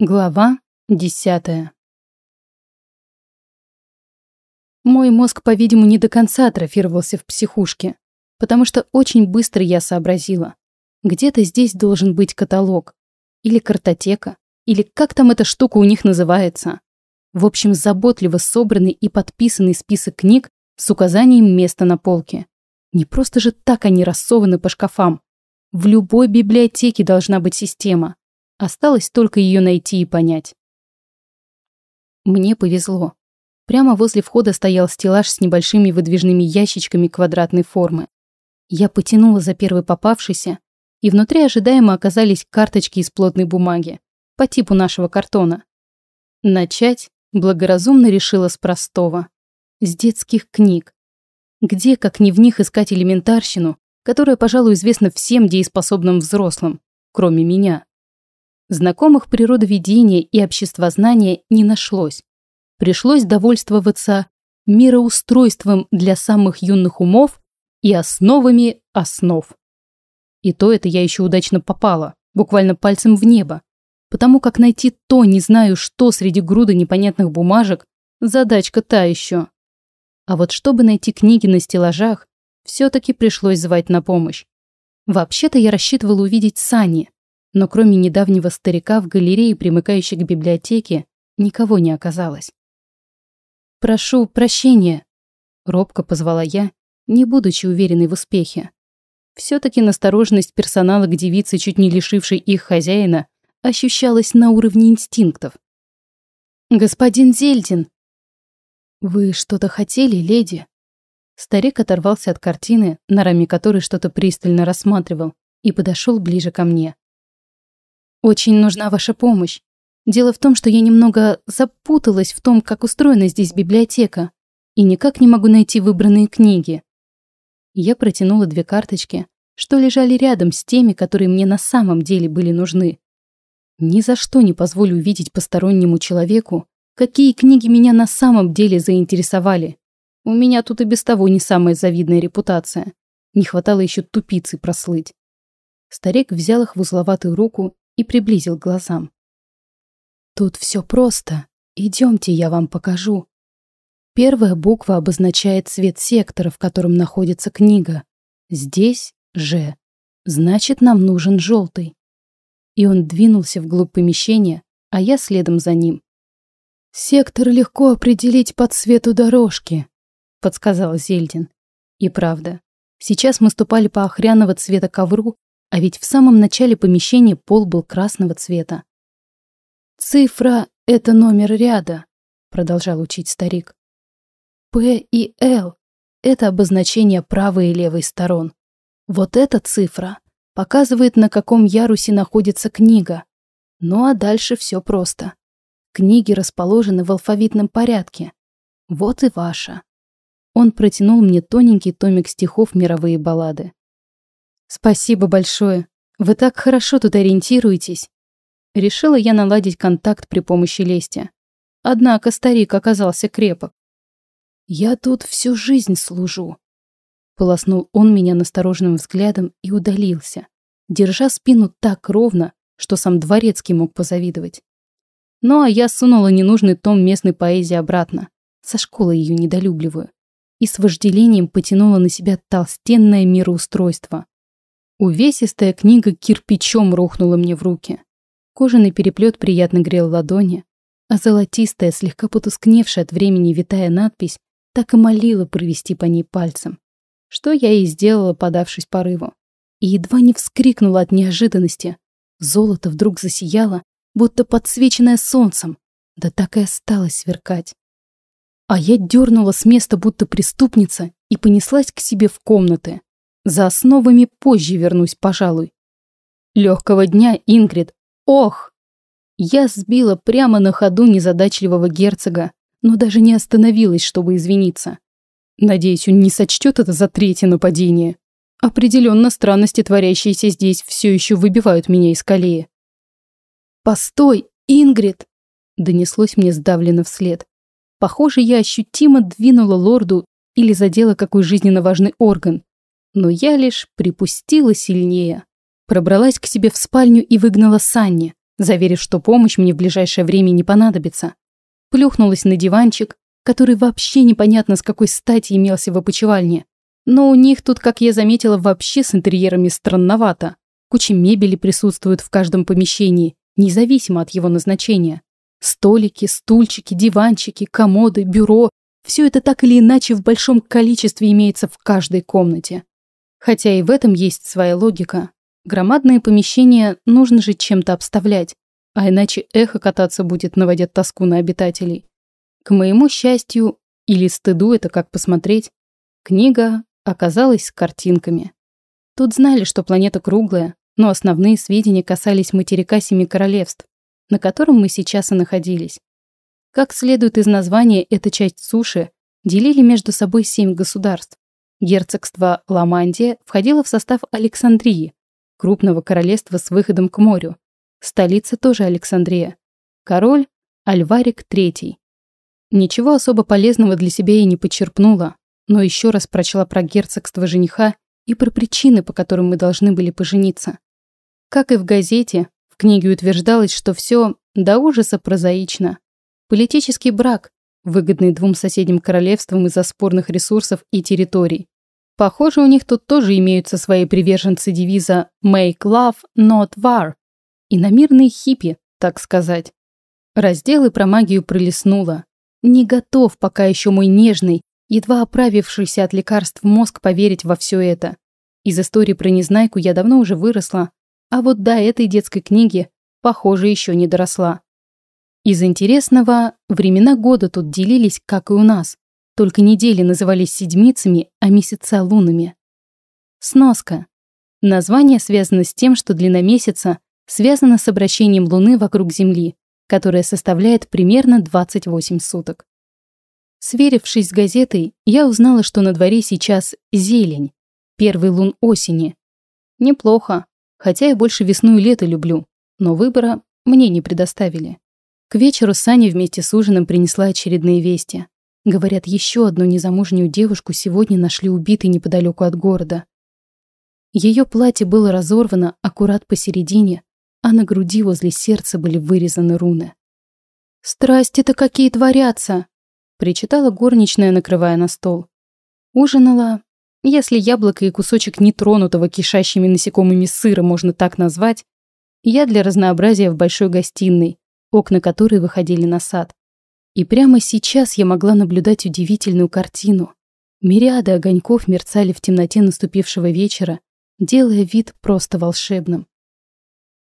Глава десятая Мой мозг, по-видимому, не до конца атрофировался в психушке, потому что очень быстро я сообразила. Где-то здесь должен быть каталог. Или картотека. Или как там эта штука у них называется. В общем, заботливо собранный и подписанный список книг с указанием места на полке. Не просто же так они рассованы по шкафам. В любой библиотеке должна быть система. Осталось только ее найти и понять. Мне повезло. Прямо возле входа стоял стеллаж с небольшими выдвижными ящичками квадратной формы. Я потянула за первый попавшийся, и внутри ожидаемо оказались карточки из плотной бумаги, по типу нашего картона. Начать благоразумно решила с простого. С детских книг. Где, как не в них, искать элементарщину, которая, пожалуй, известна всем дееспособным взрослым, кроме меня. Знакомых природоведения и обществознания не нашлось. Пришлось довольствоваться мироустройством для самых юных умов и основами основ. И то это я еще удачно попала, буквально пальцем в небо. Потому как найти то, не знаю что, среди груды непонятных бумажек, задачка та еще. А вот чтобы найти книги на стеллажах, все-таки пришлось звать на помощь. Вообще-то я рассчитывала увидеть Сани, но кроме недавнего старика в галерее, примыкающей к библиотеке, никого не оказалось. «Прошу прощения», — робко позвала я, не будучи уверенной в успехе. Все-таки настороженность персонала к девице, чуть не лишившей их хозяина, ощущалась на уровне инстинктов. «Господин Зельдин!» «Вы что-то хотели, леди?» Старик оторвался от картины, на раме которой что-то пристально рассматривал, и подошел ближе ко мне. Очень нужна ваша помощь. Дело в том, что я немного запуталась в том, как устроена здесь библиотека, и никак не могу найти выбранные книги. Я протянула две карточки, что лежали рядом с теми, которые мне на самом деле были нужны. Ни за что не позволю увидеть постороннему человеку, какие книги меня на самом деле заинтересовали. У меня тут и без того не самая завидная репутация. Не хватало еще тупицы прослыть. Старик взял их в узловатую руку и приблизил к глазам. Тут все просто. Идемте, я вам покажу. Первая буква обозначает цвет сектора, в котором находится книга. Здесь «Ж». Значит, нам нужен желтый. И он двинулся вглубь помещения, а я следом за ним. «Сектор легко определить по цвету дорожки», — подсказал Зельдин. И правда, сейчас мы ступали по охряного цвета ковру, а ведь в самом начале помещения пол был красного цвета. «Цифра — это номер ряда», — продолжал учить старик. «П и Л — это обозначение правой и левой сторон. Вот эта цифра показывает, на каком ярусе находится книга. Ну а дальше все просто. Книги расположены в алфавитном порядке. Вот и ваша». Он протянул мне тоненький томик стихов «Мировые баллады». «Спасибо большое. Вы так хорошо тут ориентируетесь». Решила я наладить контакт при помощи лести. Однако старик оказался крепок. «Я тут всю жизнь служу». Полоснул он меня настороженным взглядом и удалился, держа спину так ровно, что сам дворецкий мог позавидовать. Ну а я сунула ненужный том местной поэзии обратно. Со школы ее недолюбливаю. И с вожделением потянула на себя толстенное мироустройство. Увесистая книга кирпичом рухнула мне в руки. Кожаный переплет приятно грел ладони, а золотистая, слегка потускневшая от времени витая надпись так и молила провести по ней пальцем. Что я и сделала, подавшись порыву. И едва не вскрикнула от неожиданности. Золото вдруг засияло, будто подсвеченное солнцем, да так и осталось сверкать. А я дернула с места, будто преступница, и понеслась к себе в комнаты. За основами позже вернусь, пожалуй. Легкого дня, Ингрид. Ох! Я сбила прямо на ходу незадачливого герцога, но даже не остановилась, чтобы извиниться. Надеюсь, он не сочтет это за третье нападение. Определенно странности, творящиеся здесь, все еще выбивают меня из колеи. «Постой, Ингрид!» – донеслось мне сдавленно вслед. Похоже, я ощутимо двинула лорду или задела какой жизненно важный орган, но я лишь припустила сильнее. Пробралась к себе в спальню и выгнала Санни, заверив, что помощь мне в ближайшее время не понадобится. Плюхнулась на диванчик, который вообще непонятно с какой стати имелся в опочивальне. Но у них тут, как я заметила, вообще с интерьерами странновато. Куча мебели присутствует в каждом помещении, независимо от его назначения. Столики, стульчики, диванчики, комоды, бюро – все это так или иначе в большом количестве имеется в каждой комнате. Хотя и в этом есть своя логика. Громадные помещения нужно же чем-то обставлять, а иначе эхо кататься будет, наводя тоску на обитателей. К моему счастью, или стыду, это как посмотреть, книга оказалась с картинками. Тут знали, что планета круглая, но основные сведения касались материка Семи Королевств, на котором мы сейчас и находились. Как следует из названия, эта часть суши делили между собой семь государств. Герцогство Ламандия входило в состав Александрии, крупного королевства с выходом к морю. Столица тоже Александрия. Король Альварик III. Ничего особо полезного для себя я не почерпнула, но еще раз прочла про герцогство жениха и про причины, по которым мы должны были пожениться. Как и в газете, в книге утверждалось, что все до ужаса прозаично. Политический брак, выгодный двум соседним королевствам из-за спорных ресурсов и территорий. Похоже, у них тут тоже имеются свои приверженцы девиза «Make love, not war» и на мирные хиппи, так сказать. Разделы про магию пролистнула. Не готов пока еще мой нежный, едва оправившийся от лекарств мозг поверить во все это. Из истории про Незнайку я давно уже выросла, а вот до этой детской книги, похоже, еще не доросла. Из интересного, времена года тут делились, как и у нас. Только недели назывались седмицами, а месяца — лунами. Сноска. Название связано с тем, что длина месяца связана с обращением Луны вокруг Земли, которое составляет примерно 28 суток. Сверившись с газетой, я узнала, что на дворе сейчас зелень, первый лун осени. Неплохо, хотя я больше весну и лето люблю, но выбора мне не предоставили. К вечеру Саня вместе с ужином принесла очередные вести. Говорят, еще одну незамужнюю девушку сегодня нашли убитой неподалеку от города. Ее платье было разорвано аккурат посередине, а на груди возле сердца были вырезаны руны. «Страсти-то какие творятся!» — причитала горничная, накрывая на стол. Ужинала, если яблоко и кусочек нетронутого кишащими насекомыми сыра можно так назвать, я для разнообразия в большой гостиной, окна которой выходили на сад. И прямо сейчас я могла наблюдать удивительную картину. Мириады огоньков мерцали в темноте наступившего вечера, делая вид просто волшебным.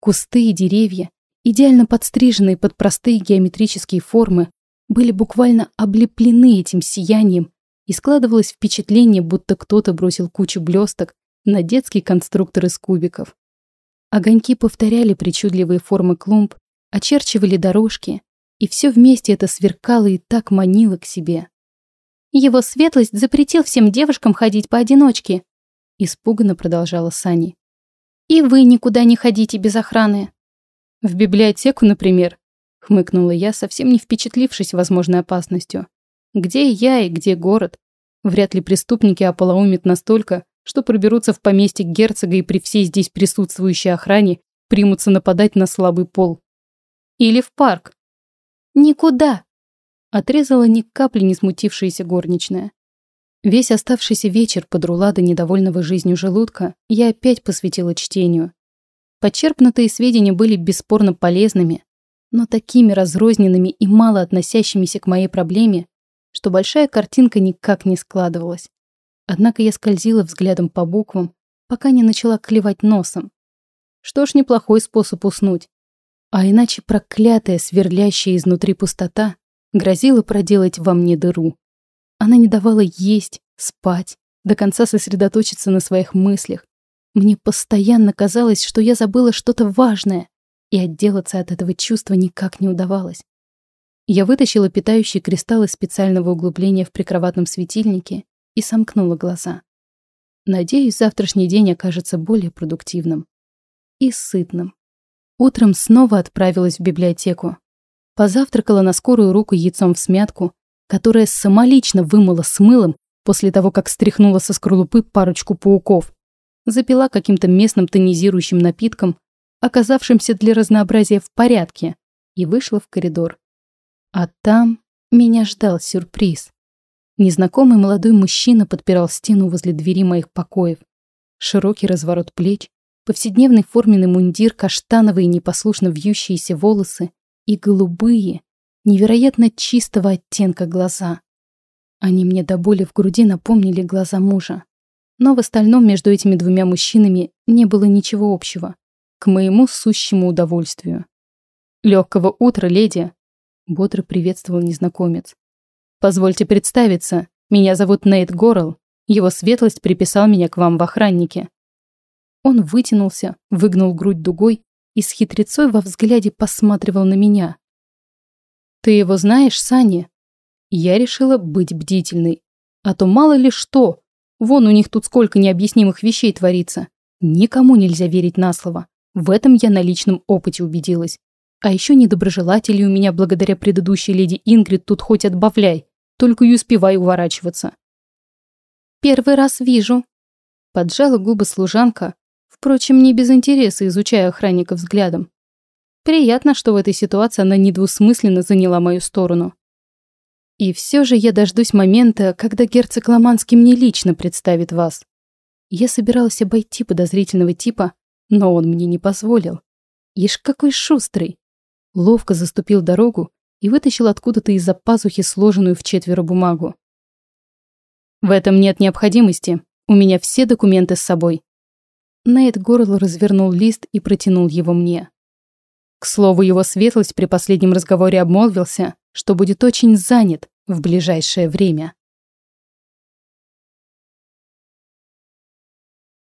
Кусты и деревья, идеально подстриженные под простые геометрические формы, были буквально облеплены этим сиянием, и складывалось впечатление, будто кто-то бросил кучу блесток на детский конструктор из кубиков. Огоньки повторяли причудливые формы клумб, очерчивали дорожки, и все вместе это сверкало и так манило к себе. «Его светлость запретил всем девушкам ходить поодиночке», испуганно продолжала Сани. «И вы никуда не ходите без охраны». «В библиотеку, например», хмыкнула я, совсем не впечатлившись возможной опасностью. «Где я и где город? Вряд ли преступники ополоумят настолько, что проберутся в поместье герцога и при всей здесь присутствующей охране примутся нападать на слабый пол. Или в парк, «Никуда!» — отрезала ни капли не смутившаяся горничная. Весь оставшийся вечер под рулада недовольного жизнью желудка я опять посвятила чтению. Подчерпнутые сведения были бесспорно полезными, но такими разрозненными и мало относящимися к моей проблеме, что большая картинка никак не складывалась. Однако я скользила взглядом по буквам, пока не начала клевать носом. Что ж, неплохой способ уснуть. А иначе проклятая, сверлящая изнутри пустота грозила проделать во мне дыру. Она не давала есть, спать, до конца сосредоточиться на своих мыслях. Мне постоянно казалось, что я забыла что-то важное, и отделаться от этого чувства никак не удавалось. Я вытащила питающий кристалл из специального углубления в прикроватном светильнике и сомкнула глаза. Надеюсь, завтрашний день окажется более продуктивным и сытным. Утром снова отправилась в библиотеку. Позавтракала на скорую руку яйцом в смятку, которое самолично вымыла с мылом после того, как стряхнула со скорлупы парочку пауков. Запила каким-то местным тонизирующим напитком, оказавшимся для разнообразия в порядке, и вышла в коридор. А там меня ждал сюрприз. Незнакомый молодой мужчина подпирал стену возле двери моих покоев. Широкий разворот плеч, повседневный форменный мундир, каштановые непослушно вьющиеся волосы и голубые, невероятно чистого оттенка глаза. Они мне до боли в груди напомнили глаза мужа. Но в остальном между этими двумя мужчинами не было ничего общего. К моему сущему удовольствию. «Легкого утра, леди!» — бодро приветствовал незнакомец. «Позвольте представиться. Меня зовут Нейт Горл. Его светлость приписал меня к вам в охраннике». Он вытянулся, выгнул грудь дугой и с хитрецой во взгляде посматривал на меня. «Ты его знаешь, Саня?» Я решила быть бдительной. А то мало ли что. Вон у них тут сколько необъяснимых вещей творится. Никому нельзя верить на слово. В этом я на личном опыте убедилась. А еще недоброжелателей у меня благодаря предыдущей леди Ингрид тут хоть отбавляй. Только и успевай уворачиваться. «Первый раз вижу», — поджала губы служанка, впрочем, не без интереса изучая охранника взглядом. Приятно, что в этой ситуации она недвусмысленно заняла мою сторону. И все же я дождусь момента, когда герцог Ломанский мне лично представит вас. Я собиралась обойти подозрительного типа, но он мне не позволил. Ишь, какой шустрый. Ловко заступил дорогу и вытащил откуда-то из-за пазухи сложенную в четверо бумагу. В этом нет необходимости. У меня все документы с собой. Нейт горло развернул лист и протянул его мне. К слову, его светлость при последнем разговоре обмолвился, что будет очень занят в ближайшее время.